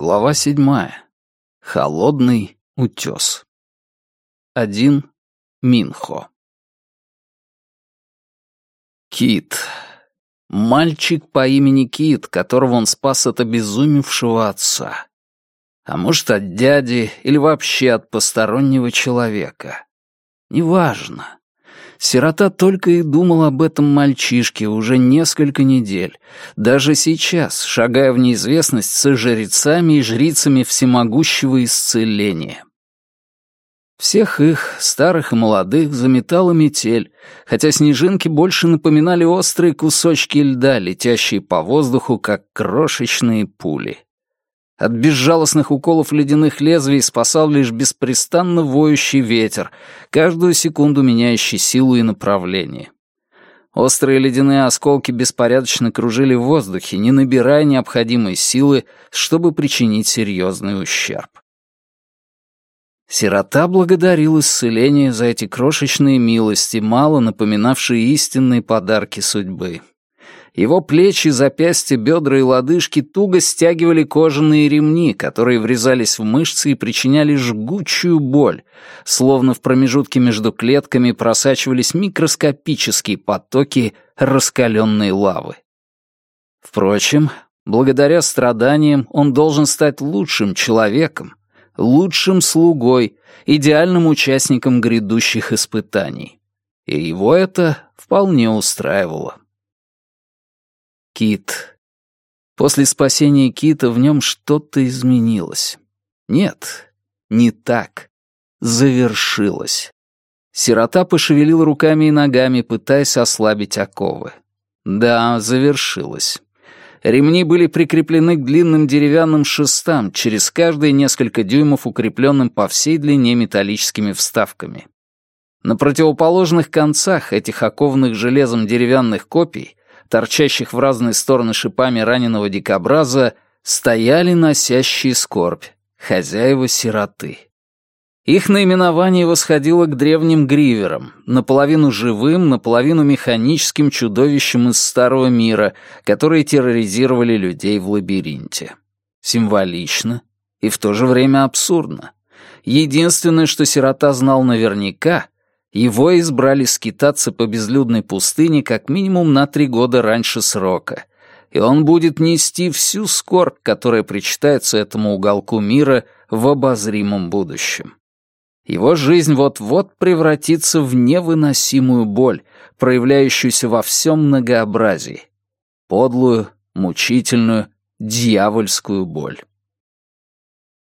Глава седьмая. Холодный утес. Один Минхо. Кит. Мальчик по имени Кит, которого он спас от обезумевшего отца. А может, от дяди или вообще от постороннего человека. Неважно. Сирота только и думал об этом мальчишке уже несколько недель. Даже сейчас, шагая в неизвестность со жрецами и жрицами всемогущего исцеления. Всех их, старых и молодых, заметала метель, хотя снежинки больше напоминали острые кусочки льда, летящие по воздуху, как крошечные пули. От безжалостных уколов ледяных лезвий спасал лишь беспрестанно воющий ветер, каждую секунду меняющий силу и направление. Острые ледяные осколки беспорядочно кружили в воздухе, не набирая необходимой силы, чтобы причинить серьезный ущерб. Сирота благодарил исцеление за эти крошечные милости, мало напоминавшие истинные подарки судьбы. Его плечи, запястья, бедра и лодыжки туго стягивали кожаные ремни, которые врезались в мышцы и причиняли жгучую боль, словно в промежутке между клетками просачивались микроскопические потоки раскаленной лавы. Впрочем, благодаря страданиям он должен стать лучшим человеком, лучшим слугой, идеальным участником грядущих испытаний. И его это вполне устраивало. Кит. После спасения Кита в нем что-то изменилось. Нет, не так. Завершилось. Сирота пошевелил руками и ногами, пытаясь ослабить оковы. Да, завершилось. Ремни были прикреплены к длинным деревянным шестам, через каждые несколько дюймов укрепленным по всей длине металлическими вставками. На противоположных концах этих оковных железом деревянных копий торчащих в разные стороны шипами раненого дикобраза, стояли носящие скорбь, хозяева сироты. Их наименование восходило к древним гриверам, наполовину живым, наполовину механическим чудовищам из Старого мира, которые терроризировали людей в лабиринте. Символично и в то же время абсурдно. Единственное, что сирота знал наверняка — его избрали скитаться по безлюдной пустыне как минимум на три года раньше срока, и он будет нести всю скорбь, которая причитается этому уголку мира в обозримом будущем. Его жизнь вот-вот превратится в невыносимую боль, проявляющуюся во всем многообразии. Подлую, мучительную, дьявольскую боль.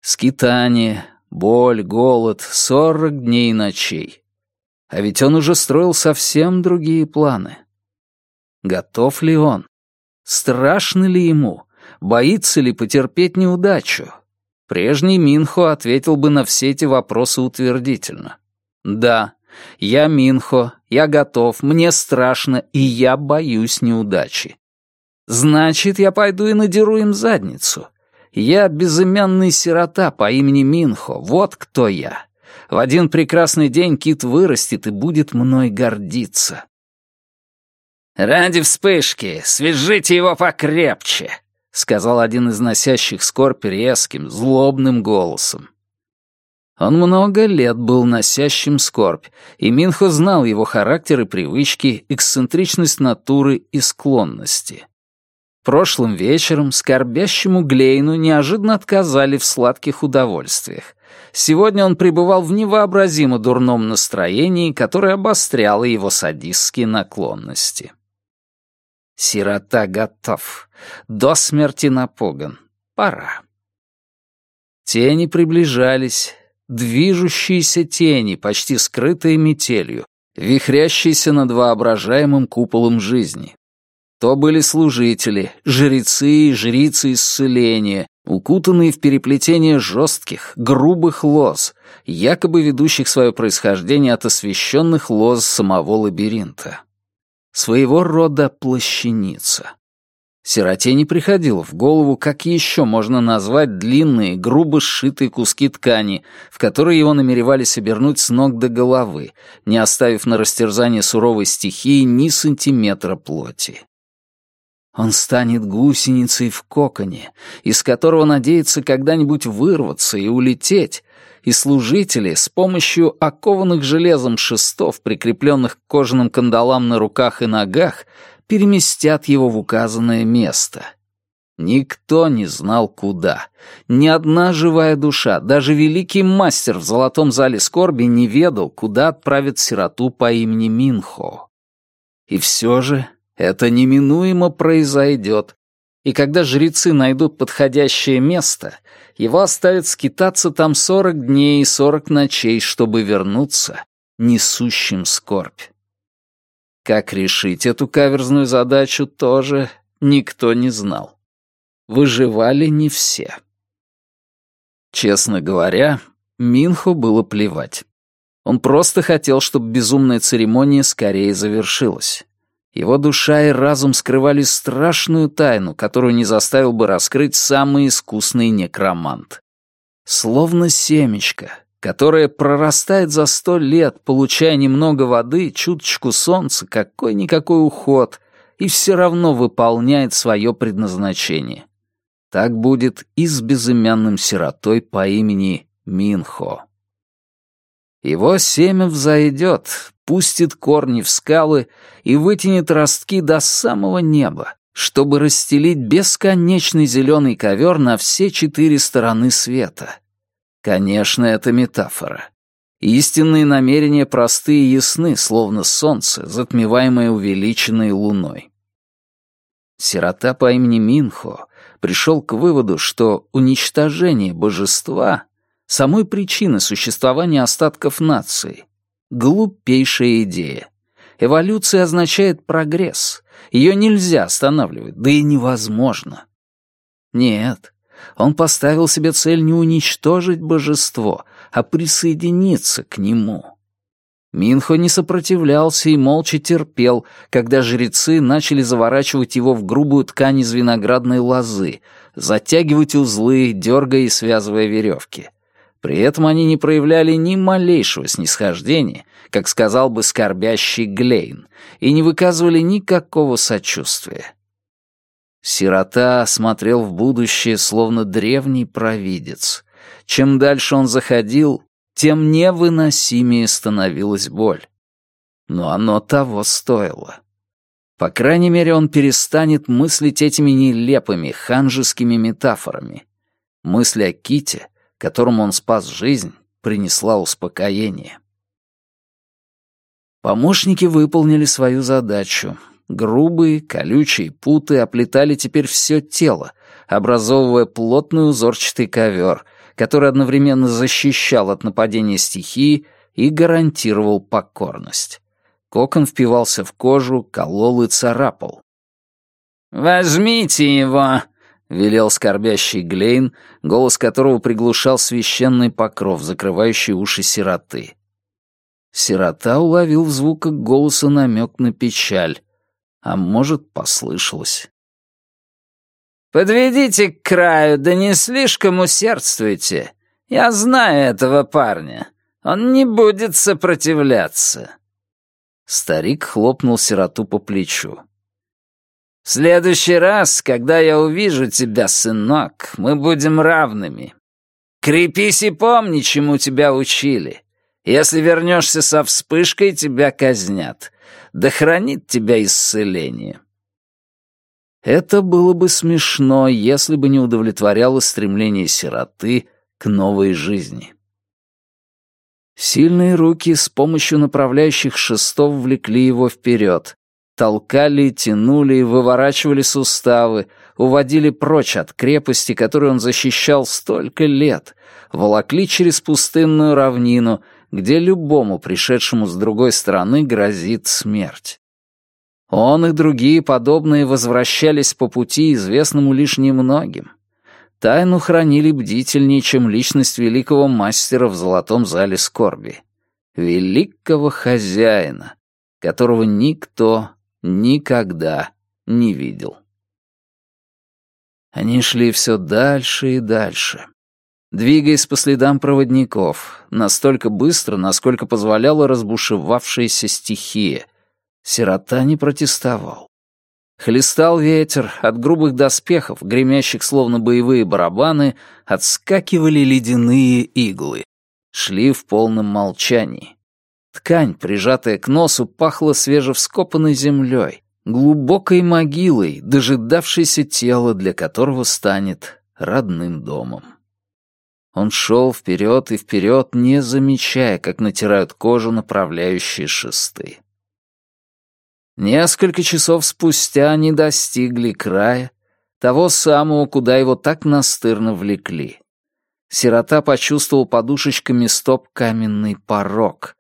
Скитание, боль, голод, сорок дней и ночей — а ведь он уже строил совсем другие планы. Готов ли он? Страшно ли ему? Боится ли потерпеть неудачу? Прежний Минхо ответил бы на все эти вопросы утвердительно. «Да, я Минхо, я готов, мне страшно, и я боюсь неудачи. Значит, я пойду и надеру им задницу. Я безымянный сирота по имени Минхо, вот кто я. В один прекрасный день кит вырастет и будет мной гордиться. «Ради вспышки, свяжите его покрепче», — сказал один из носящих скорбь резким, злобным голосом. Он много лет был носящим скорбь, и Минхо знал его характер и привычки, эксцентричность натуры и склонности. Прошлым вечером скорбящему Глейну неожиданно отказали в сладких удовольствиях — Сегодня он пребывал в невообразимо дурном настроении, которое обостряло его садистские наклонности. Сирота готов. До смерти напуган. Пора. Тени приближались. Движущиеся тени, почти скрытые метелью, вихрящиеся над воображаемым куполом жизни. То были служители, жрецы и жрицы исцеления, укутанные в переплетение жестких, грубых лоз, якобы ведущих свое происхождение от освещенных лоз самого лабиринта. Своего рода плащаница. Сироте не приходило в голову, как еще можно назвать длинные, грубо сшитые куски ткани, в которые его намеревались обернуть с ног до головы, не оставив на растерзание суровой стихии ни сантиметра плоти. Он станет гусеницей в коконе, из которого надеется когда-нибудь вырваться и улететь, и служители с помощью окованных железом шестов, прикрепленных к кожаным кандалам на руках и ногах, переместят его в указанное место. Никто не знал куда. Ни одна живая душа, даже великий мастер в золотом зале скорби не ведал, куда отправят сироту по имени Минхо. И все же это неминуемо произойдет. И когда жрецы найдут подходящее место, его оставят скитаться там сорок дней и сорок ночей, чтобы вернуться, несущим скорбь. Как решить эту каверзную задачу тоже никто не знал. Выживали не все. Честно говоря, Минху было плевать. Он просто хотел, чтобы безумная церемония скорее завершилась. Его душа и разум скрывали страшную тайну, которую не заставил бы раскрыть самый искусный некромант. Словно семечко, которое прорастает за сто лет, получая немного воды, чуточку солнца, какой-никакой уход, и все равно выполняет свое предназначение. Так будет и с безымянным сиротой по имени Минхо. Его семя взойдет, пустит корни в скалы и вытянет ростки до самого неба, чтобы расстелить бесконечный зеленый ковер на все четыре стороны света. Конечно, это метафора. Истинные намерения просты и ясны, словно солнце, затмеваемое увеличенной луной. Сирота по имени Минхо пришел к выводу, что уничтожение божества самой причины существования остатков нации. Глупейшая идея. Эволюция означает прогресс. Ее нельзя останавливать, да и невозможно. Нет, он поставил себе цель не уничтожить божество, а присоединиться к нему. Минхо не сопротивлялся и молча терпел, когда жрецы начали заворачивать его в грубую ткань из виноградной лозы, затягивать узлы, дергая и связывая веревки. При этом они не проявляли ни малейшего снисхождения, как сказал бы скорбящий Глейн, и не выказывали никакого сочувствия. Сирота смотрел в будущее, словно древний провидец. Чем дальше он заходил, тем невыносимее становилась боль. Но оно того стоило. По крайней мере, он перестанет мыслить этими нелепыми ханжескими метафорами. Мысль о Ките — которым он спас жизнь, принесла успокоение. Помощники выполнили свою задачу. Грубые, колючие путы оплетали теперь все тело, образовывая плотный узорчатый ковер, который одновременно защищал от нападения стихии и гарантировал покорность. Кокон впивался в кожу, колол и царапал. «Возьмите его!» велел скорбящий Глейн, голос которого приглушал священный покров, закрывающий уши сироты. Сирота уловил в звуках голоса намек на печаль, а может, послышалось. «Подведите к краю, да не слишком усердствуйте. Я знаю этого парня. Он не будет сопротивляться». Старик хлопнул сироту по плечу следующий раз, когда я увижу тебя, сынок, мы будем равными. Крепись и помни, чему тебя учили. Если вернешься со вспышкой, тебя казнят. Да хранит тебя исцеление». Это было бы смешно, если бы не удовлетворяло стремление сироты к новой жизни. Сильные руки с помощью направляющих шестов влекли его вперед, толкали, тянули, и выворачивали суставы, уводили прочь от крепости, которую он защищал столько лет, волокли через пустынную равнину, где любому пришедшему с другой стороны грозит смерть. Он и другие подобные возвращались по пути, известному лишь немногим. Тайну хранили бдительнее, чем личность великого мастера в золотом зале скорби. Великого хозяина, которого никто никогда не видел. Они шли все дальше и дальше, двигаясь по следам проводников, настолько быстро, насколько позволяла разбушевавшаяся стихия. Сирота не протестовал. Хлестал ветер, от грубых доспехов, гремящих словно боевые барабаны, отскакивали ледяные иглы. Шли в полном молчании. Ткань, прижатая к носу, пахла свежевскопанной землей, глубокой могилой, дожидавшейся тела, для которого станет родным домом. Он шел вперед и вперед, не замечая, как натирают кожу направляющие шесты. Несколько часов спустя они достигли края, того самого, куда его так настырно влекли. Сирота почувствовал подушечками стоп каменный порог,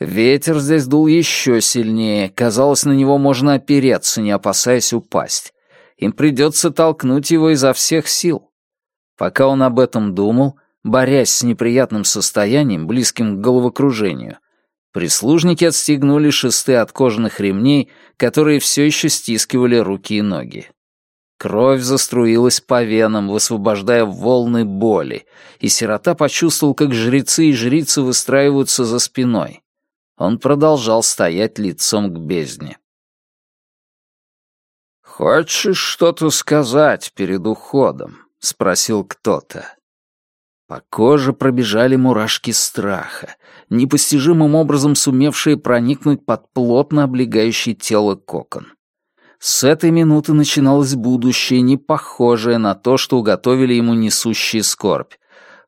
Ветер здесь дул еще сильнее, казалось, на него можно опереться, не опасаясь упасть. Им придется толкнуть его изо всех сил. Пока он об этом думал, борясь с неприятным состоянием, близким к головокружению, прислужники отстегнули шесты от кожаных ремней, которые все еще стискивали руки и ноги. Кровь заструилась по венам, высвобождая волны боли, и сирота почувствовал, как жрецы и жрицы выстраиваются за спиной он продолжал стоять лицом к бездне. «Хочешь что-то сказать перед уходом?» — спросил кто-то. По коже пробежали мурашки страха, непостижимым образом сумевшие проникнуть под плотно облегающий тело кокон. С этой минуты начиналось будущее, не похожее на то, что уготовили ему несущие скорбь,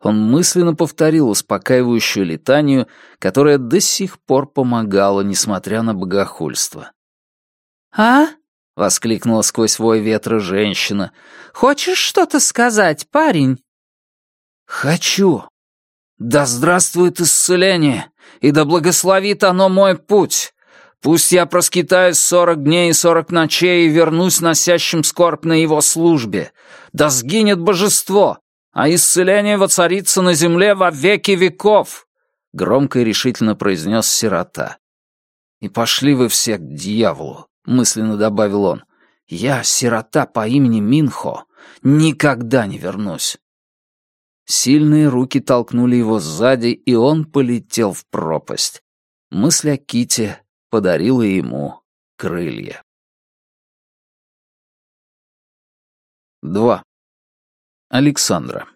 он мысленно повторил успокаивающую летанию, которая до сих пор помогала, несмотря на богохульство. «А?» — воскликнула сквозь вой ветра женщина. «Хочешь что-то сказать, парень?» «Хочу! Да здравствует исцеление, и да благословит оно мой путь!» Пусть я проскитаюсь сорок дней и сорок ночей и вернусь носящим скорбь на его службе. Да сгинет божество, а исцеление воцарится на земле во веки веков!» — громко и решительно произнес сирота. «И пошли вы все к дьяволу», — мысленно добавил он. «Я, сирота по имени Минхо, никогда не вернусь». Сильные руки толкнули его сзади, и он полетел в пропасть. Мысль о Ките подарила ему крылья. 2. Александра.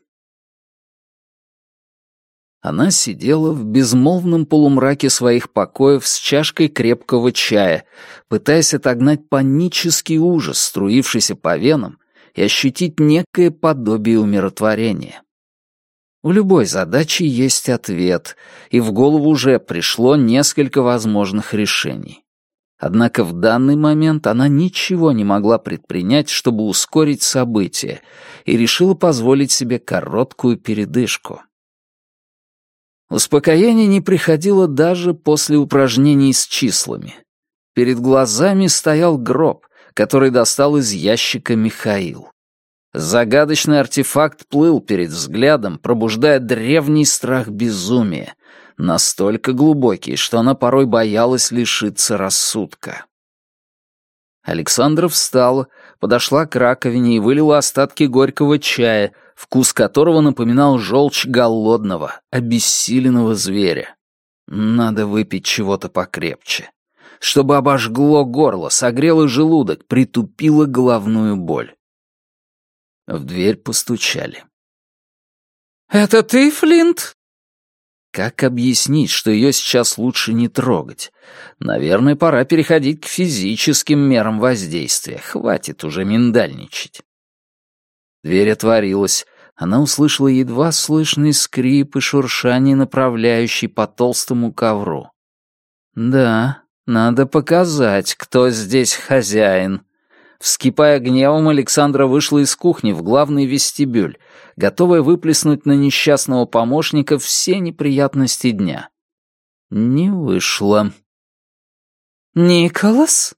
Она сидела в безмолвном полумраке своих покоев с чашкой крепкого чая, пытаясь отогнать панический ужас, струившийся по венам, и ощутить некое подобие умиротворения. У любой задачи есть ответ, и в голову уже пришло несколько возможных решений. Однако в данный момент она ничего не могла предпринять, чтобы ускорить события, и решила позволить себе короткую передышку. Успокоение не приходило даже после упражнений с числами. Перед глазами стоял гроб, который достал из ящика Михаил. Загадочный артефакт плыл перед взглядом, пробуждая древний страх безумия — настолько глубокий, что она порой боялась лишиться рассудка. Александра встала, подошла к раковине и вылила остатки горького чая, вкус которого напоминал желчь голодного, обессиленного зверя. Надо выпить чего-то покрепче, чтобы обожгло горло, согрело желудок, притупило головную боль. В дверь постучали. «Это ты, Флинт?» Как объяснить, что ее сейчас лучше не трогать? Наверное, пора переходить к физическим мерам воздействия. Хватит уже миндальничать. Дверь отворилась. Она услышала едва слышный скрип и шуршание, направляющий по толстому ковру. «Да, надо показать, кто здесь хозяин», Вскипая гневом, Александра вышла из кухни в главный вестибюль, готовая выплеснуть на несчастного помощника все неприятности дня. Не вышло. «Николас?»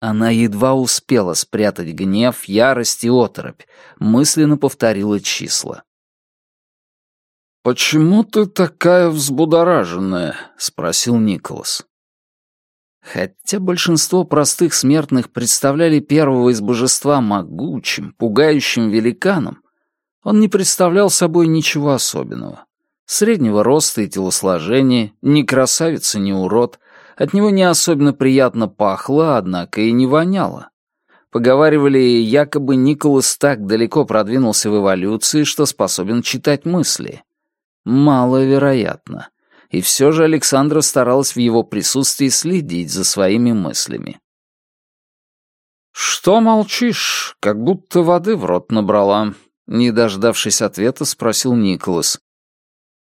Она едва успела спрятать гнев, ярость и оторопь, мысленно повторила числа. «Почему ты такая взбудораженная?» — спросил Николас. Хотя большинство простых смертных представляли первого из божества могучим, пугающим великаном, он не представлял собой ничего особенного. Среднего роста и телосложения, ни красавица, ни урод, от него не особенно приятно пахло, однако и не воняло. Поговаривали, якобы Николас так далеко продвинулся в эволюции, что способен читать мысли. Маловероятно и все же Александра старалась в его присутствии следить за своими мыслями. «Что молчишь? Как будто воды в рот набрала», — не дождавшись ответа, спросил Николас.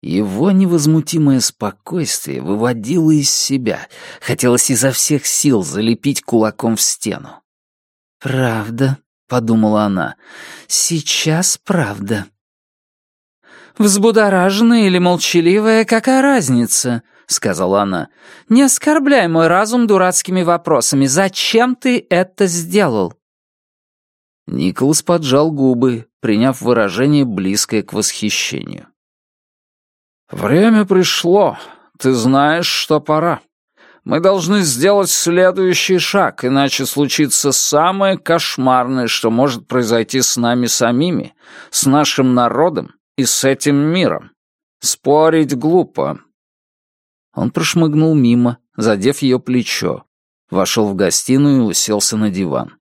Его невозмутимое спокойствие выводило из себя. Хотелось изо всех сил залепить кулаком в стену. «Правда», — подумала она, — «сейчас правда». «Взбудораженная или молчаливая, какая разница?» — сказала она. «Не оскорбляй мой разум дурацкими вопросами. Зачем ты это сделал?» Николас поджал губы, приняв выражение, близкое к восхищению. «Время пришло. Ты знаешь, что пора. Мы должны сделать следующий шаг, иначе случится самое кошмарное, что может произойти с нами самими, с нашим народом и с этим миром. Спорить глупо». Он прошмыгнул мимо, задев ее плечо, вошел в гостиную и уселся на диван.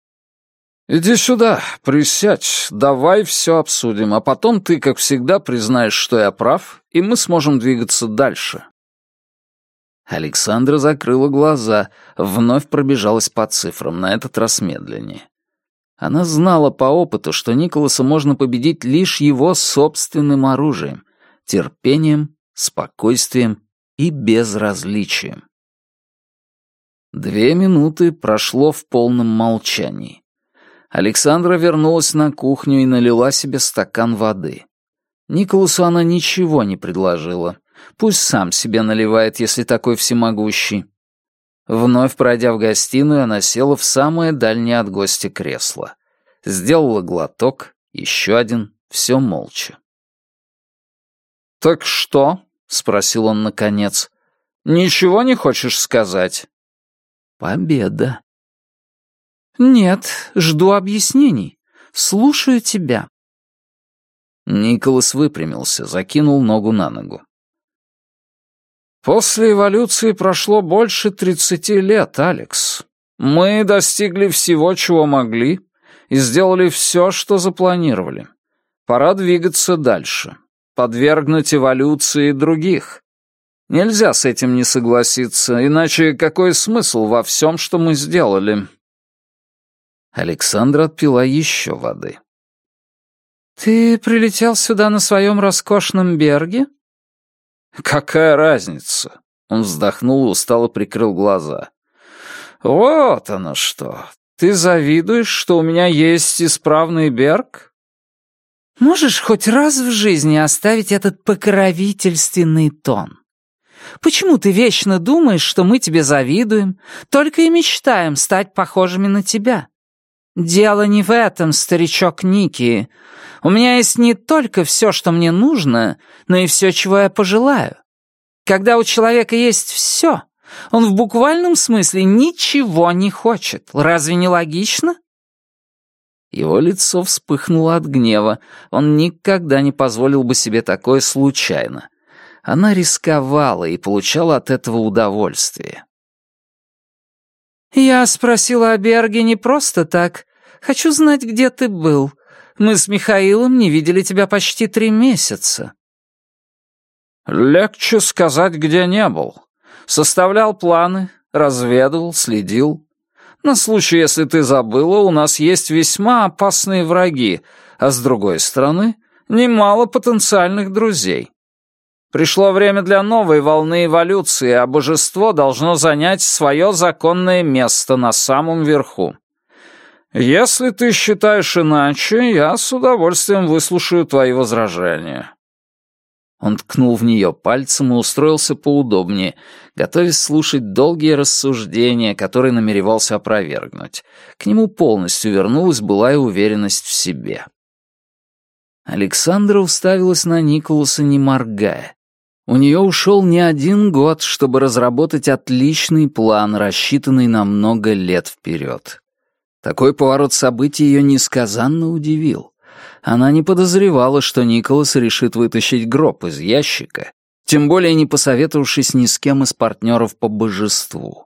«Иди сюда, присядь, давай все обсудим, а потом ты, как всегда, признаешь, что я прав, и мы сможем двигаться дальше». Александра закрыла глаза, вновь пробежалась по цифрам, на этот раз медленнее. Она знала по опыту, что Николаса можно победить лишь его собственным оружием, терпением, спокойствием и безразличием. Две минуты прошло в полном молчании. Александра вернулась на кухню и налила себе стакан воды. Николасу она ничего не предложила. Пусть сам себе наливает, если такой всемогущий. Вновь пройдя в гостиную, она села в самое дальнее от гостя кресло. Сделала глоток, еще один, все молча. «Так что?» — спросил он наконец. «Ничего не хочешь сказать?» «Победа». «Нет, жду объяснений. Слушаю тебя». Николас выпрямился, закинул ногу на ногу. После эволюции прошло больше 30 лет, Алекс. Мы достигли всего, чего могли, и сделали все, что запланировали. Пора двигаться дальше, подвергнуть эволюции других. Нельзя с этим не согласиться, иначе какой смысл во всем, что мы сделали?» Александра отпила еще воды. «Ты прилетел сюда на своем роскошном берге?» «Какая разница?» Он вздохнул и устало прикрыл глаза. «Вот оно что! Ты завидуешь, что у меня есть исправный Берг?» «Можешь хоть раз в жизни оставить этот покровительственный тон? Почему ты вечно думаешь, что мы тебе завидуем, только и мечтаем стать похожими на тебя?» Дело не в этом, старичок Ники. У меня есть не только все, что мне нужно, но и все, чего я пожелаю. Когда у человека есть все, он в буквальном смысле ничего не хочет. Разве не логично? Его лицо вспыхнуло от гнева. Он никогда не позволил бы себе такое случайно. Она рисковала и получала от этого удовольствие. «Я спросила о Берге не просто так. Хочу знать, где ты был. Мы с Михаилом не видели тебя почти три месяца». «Легче сказать, где не был. Составлял планы, разведывал, следил. На случай, если ты забыла, у нас есть весьма опасные враги, а с другой стороны, немало потенциальных друзей». Пришло время для новой волны эволюции, а божество должно занять свое законное место на самом верху. Если ты считаешь иначе, я с удовольствием выслушаю твои возражения». Он ткнул в нее пальцем и устроился поудобнее, готовясь слушать долгие рассуждения, которые намеревался опровергнуть. К нему полностью вернулась былая уверенность в себе. Александра уставилась на Николаса, не моргая. У нее ушел не один год, чтобы разработать отличный план, рассчитанный на много лет вперед. Такой поворот событий ее несказанно удивил. Она не подозревала, что Николас решит вытащить гроб из ящика, тем более не посоветовавшись ни с кем из партнеров по божеству.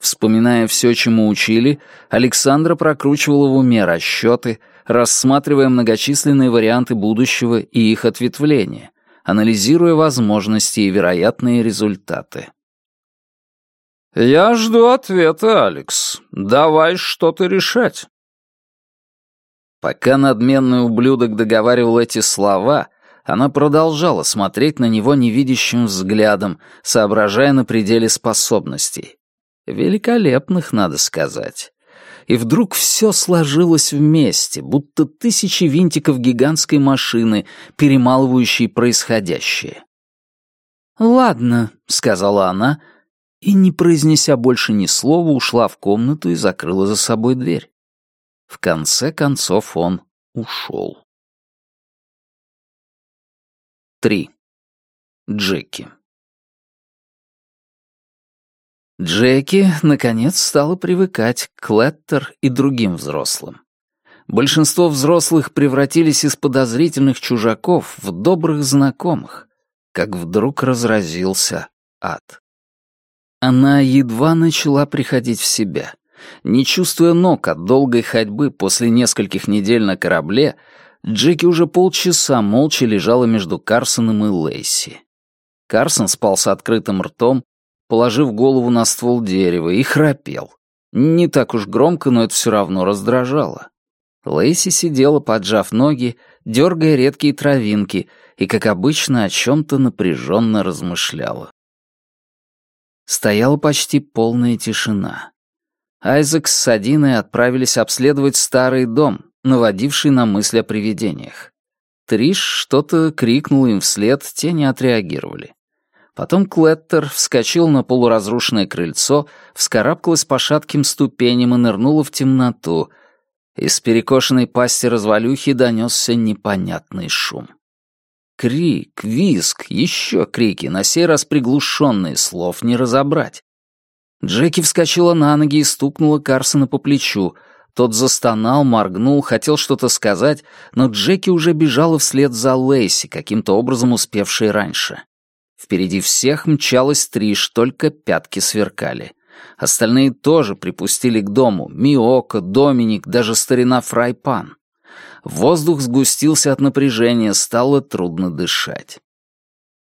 Вспоминая все, чему учили, Александра прокручивала в уме расчеты, рассматривая многочисленные варианты будущего и их ответвления, анализируя возможности и вероятные результаты. Я жду ответа, Алекс. Давай что-то решать. Пока надменный ублюдок договаривал эти слова, она продолжала смотреть на него невидящим взглядом, соображая на пределе способностей. Великолепных, надо сказать. И вдруг все сложилось вместе, будто тысячи винтиков гигантской машины, перемалывающей происходящее. «Ладно», — сказала она, — и, не произнеся больше ни слова, ушла в комнату и закрыла за собой дверь. В конце концов он ушел. Три Джеки Джеки, наконец, стала привыкать к Клеттер и другим взрослым. Большинство взрослых превратились из подозрительных чужаков в добрых знакомых, как вдруг разразился ад. Она едва начала приходить в себя. Не чувствуя ног от долгой ходьбы после нескольких недель на корабле, Джеки уже полчаса молча лежала между Карсоном и Лейси. Карсон спал с открытым ртом, положив голову на ствол дерева, и храпел. Не так уж громко, но это все равно раздражало. Лейси сидела, поджав ноги, дергая редкие травинки, и, как обычно, о чем-то напряженно размышляла. Стояла почти полная тишина. Айзек с Садиной отправились обследовать старый дом, наводивший на мысль о привидениях. Триш что-то крикнул им вслед, те не отреагировали. Потом Клеттер вскочил на полуразрушенное крыльцо, вскарабкалась по шатким ступеням и нырнула в темноту. Из перекошенной пасти развалюхи донесся непонятный шум крик, виск, еще крики, на сей раз приглушенные, слов не разобрать. Джеки вскочила на ноги и стукнула Карсона по плечу. Тот застонал, моргнул, хотел что-то сказать, но Джеки уже бежала вслед за Лейси, каким-то образом успевшей раньше. Впереди всех мчалась Триш, только пятки сверкали. Остальные тоже припустили к дому. Миока, Доминик, даже старина Фрайпан. Воздух сгустился от напряжения, стало трудно дышать.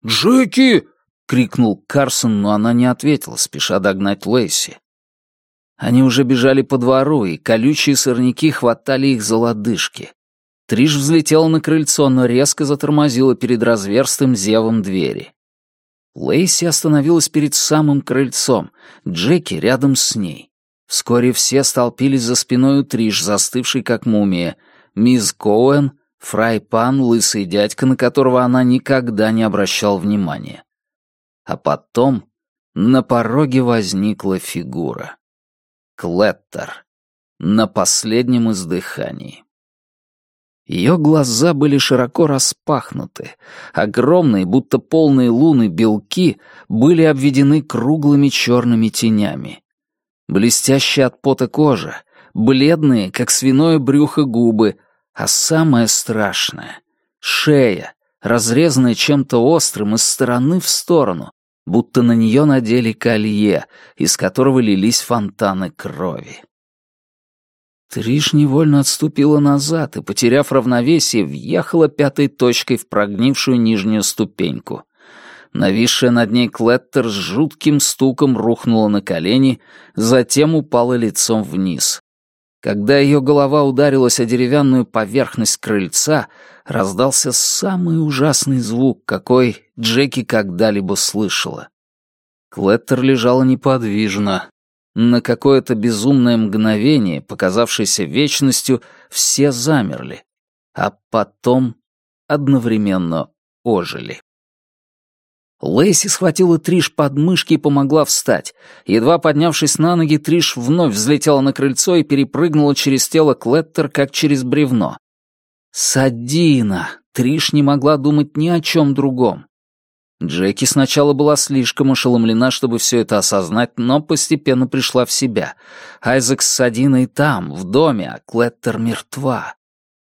«Джеки!» — крикнул Карсон, но она не ответила, спеша догнать Лейси. Они уже бежали по двору, и колючие сорняки хватали их за лодыжки. Триш взлетела на крыльцо, но резко затормозила перед разверстым зевом двери. Лейси остановилась перед самым крыльцом, Джеки рядом с ней. Вскоре все столпились за спиной у Триш, застывшей как мумия, мисс Коуэн, фрайпан, лысый дядька, на которого она никогда не обращал внимания. А потом на пороге возникла фигура. Клеттер. На последнем издыхании. Ее глаза были широко распахнуты. Огромные, будто полные луны, белки были обведены круглыми черными тенями. Блестящая от пота кожа, бледные, как свиное брюхо губы, а самое страшное — шея, разрезанная чем-то острым из стороны в сторону, будто на нее надели колье, из которого лились фонтаны крови. Триш невольно отступила назад и, потеряв равновесие, въехала пятой точкой в прогнившую нижнюю ступеньку. Нависшая над ней Клеттер с жутким стуком рухнула на колени, затем упала лицом вниз, когда ее голова ударилась о деревянную поверхность крыльца, раздался самый ужасный звук, какой Джеки когда-либо слышала. Клеттер лежала неподвижно. На какое-то безумное мгновение, показавшееся вечностью, все замерли, а потом одновременно ожили. Лэйси схватила Триш под мышки и помогла встать. Едва поднявшись на ноги, Триш вновь взлетела на крыльцо и перепрыгнула через тело Клеттер, как через бревно. «Садина!» Триш не могла думать ни о чем другом. Джеки сначала была слишком ошеломлена, чтобы все это осознать, но постепенно пришла в себя. Айзек с Садиной там, в доме, а Клеттер мертва.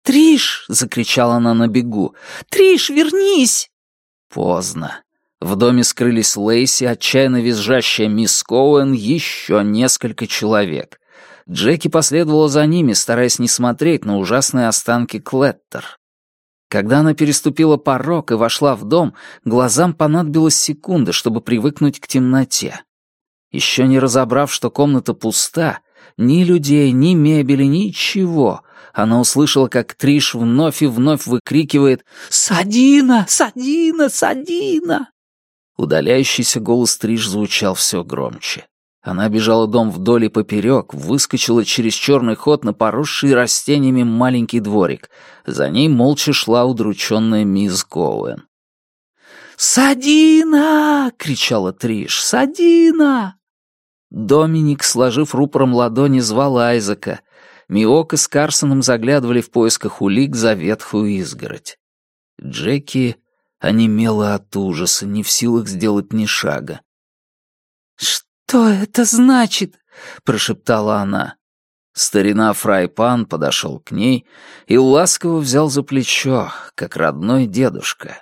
«Триш!» — закричала она на бегу. «Триш, вернись!» Поздно. В доме скрылись Лейси, отчаянно визжащая мисс Коуэн, еще несколько человек. Джеки последовала за ними, стараясь не смотреть на ужасные останки Клеттер. Когда она переступила порог и вошла в дом, глазам понадобилась секунда, чтобы привыкнуть к темноте. Еще не разобрав, что комната пуста, ни людей, ни мебели, ничего, она услышала, как Триш вновь и вновь выкрикивает «Садина! Садина! Садина!» Удаляющийся голос Триш звучал все громче. Она бежала дом вдоль и поперек, выскочила через черный ход на поросший растениями маленький дворик. За ней молча шла удрученная мисс Гоуэн. «Садина!» — кричала Триш. «Садина!» Доминик, сложив рупором ладони, звал Айзека. Миока с Карсоном заглядывали в поисках улик за ветхую изгородь. Джеки онемела от ужаса, не в силах сделать ни шага. «Что это значит?» — прошептала она. Старина Фрайпан подошел к ней и ласково взял за плечо, как родной дедушка.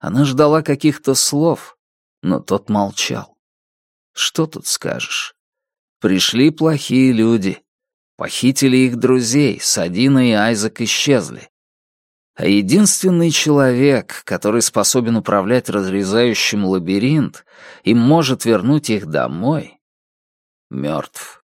Она ждала каких-то слов, но тот молчал. Что тут скажешь? Пришли плохие люди. Похитили их друзей, Садина и Айзек исчезли. А единственный человек, который способен управлять разрезающим лабиринт и может вернуть их домой, мертв.